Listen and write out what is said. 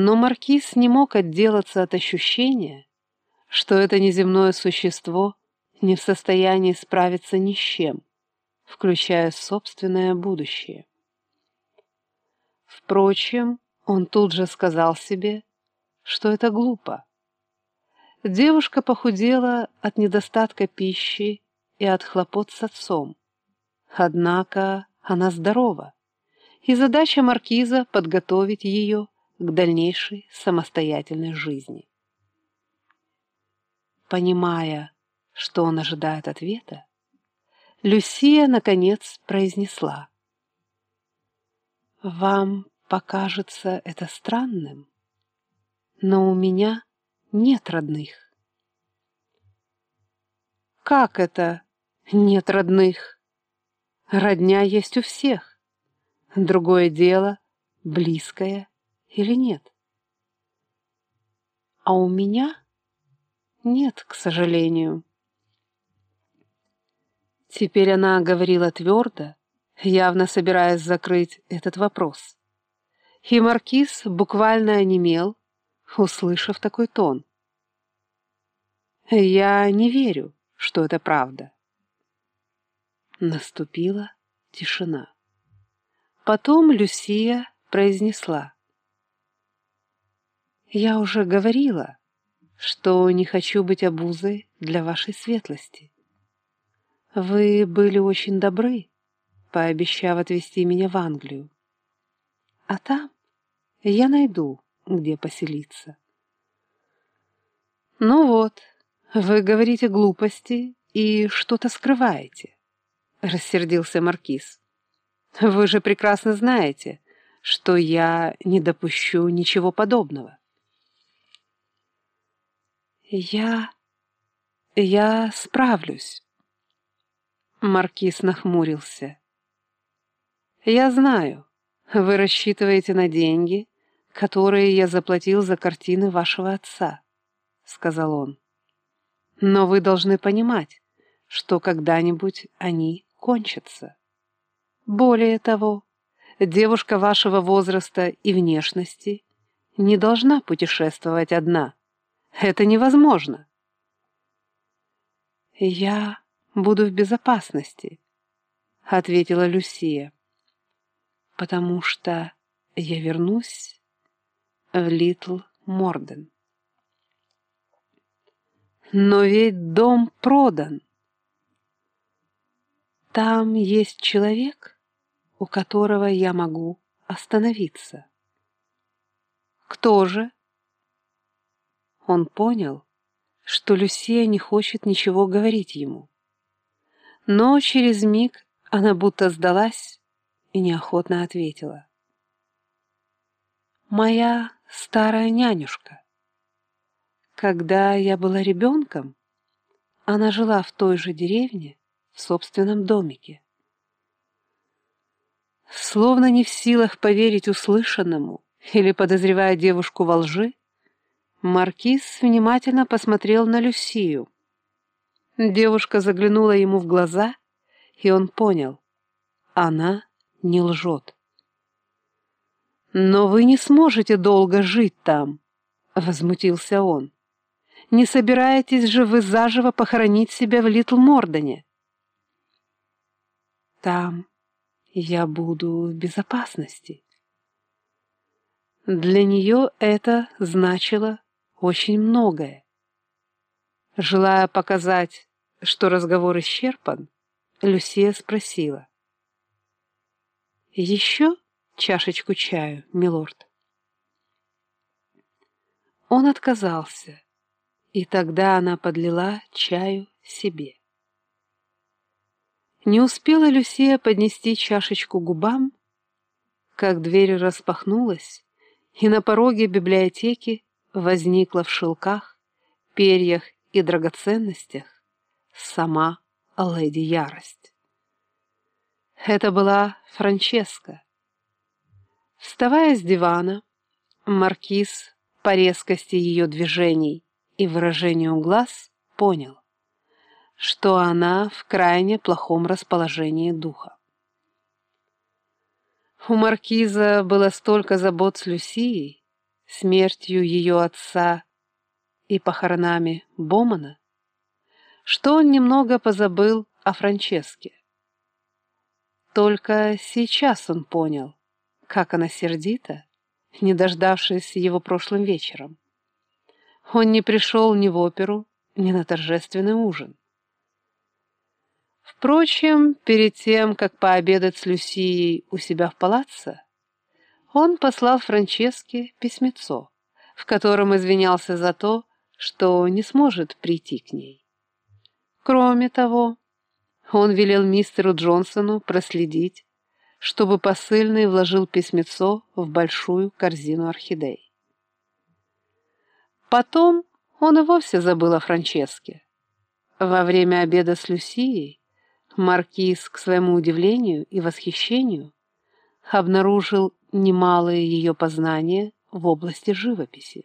Но Маркиз не мог отделаться от ощущения, что это неземное существо не в состоянии справиться ни с чем, включая собственное будущее. Впрочем, он тут же сказал себе, что это глупо. Девушка похудела от недостатка пищи и от хлопот с отцом. Однако она здорова, и задача маркиза — подготовить ее к дальнейшей самостоятельной жизни. Понимая, что он ожидает ответа, Люсия, наконец, произнесла. «Вам покажется это странным, но у меня нет родных». «Как это нет родных? Родня есть у всех. Другое дело, близкое или нет. А у меня нет, к сожалению». Теперь она говорила твердо, явно собираясь закрыть этот вопрос. И маркиз буквально онемел, услышав такой тон. «Я не верю, что это правда». Наступила тишина. Потом Люсия произнесла. «Я уже говорила, что не хочу быть обузой для вашей светлости. Вы были очень добры, пообещав отвезти меня в Англию. А там я найду, где поселиться. Ну вот, вы говорите глупости и что-то скрываете, рассердился Маркиз. Вы же прекрасно знаете, что я не допущу ничего подобного. Я... я справлюсь. Маркиз нахмурился. «Я знаю, вы рассчитываете на деньги, которые я заплатил за картины вашего отца», — сказал он. «Но вы должны понимать, что когда-нибудь они кончатся. Более того, девушка вашего возраста и внешности не должна путешествовать одна. Это невозможно». «Я буду в безопасности», — ответила Люсия, «потому что я вернусь в Литл Морден». «Но ведь дом продан. Там есть человек, у которого я могу остановиться». «Кто же?» Он понял, что Люсия не хочет ничего говорить ему. Но через миг она будто сдалась и неохотно ответила. «Моя старая нянюшка. Когда я была ребенком, она жила в той же деревне, в собственном домике. Словно не в силах поверить услышанному или подозревая девушку во лжи, Маркиз внимательно посмотрел на Люсию, Девушка заглянула ему в глаза, и он понял. Она не лжет. «Но вы не сможете долго жить там», — возмутился он. «Не собираетесь же вы заживо похоронить себя в Литл-Мордоне?» «Там я буду в безопасности». Для нее это значило очень многое. Желая показать, что разговор исчерпан, Люсия спросила. «Еще чашечку чаю, милорд?» Он отказался, и тогда она подлила чаю себе. Не успела Люсия поднести чашечку губам, как дверь распахнулась, и на пороге библиотеки возникла в шелках, перьях и драгоценностях сама леди Ярость. Это была Франческа. Вставая с дивана, маркиз по резкости ее движений и выражению глаз понял, что она в крайне плохом расположении духа. У маркиза было столько забот с Люсией, смертью ее отца и похоронами Бомана, что он немного позабыл о Франческе. Только сейчас он понял, как она сердита, не дождавшись его прошлым вечером. Он не пришел ни в оперу, ни на торжественный ужин. Впрочем, перед тем, как пообедать с Люсией у себя в палаццо, он послал Франческе письмецо, в котором извинялся за то, что не сможет прийти к ней. Кроме того, он велел мистеру Джонсону проследить, чтобы посыльный вложил письмецо в большую корзину орхидей. Потом он и вовсе забыл о Франческе. Во время обеда с Люсией маркиз, к своему удивлению и восхищению, обнаружил немалые ее познания в области живописи.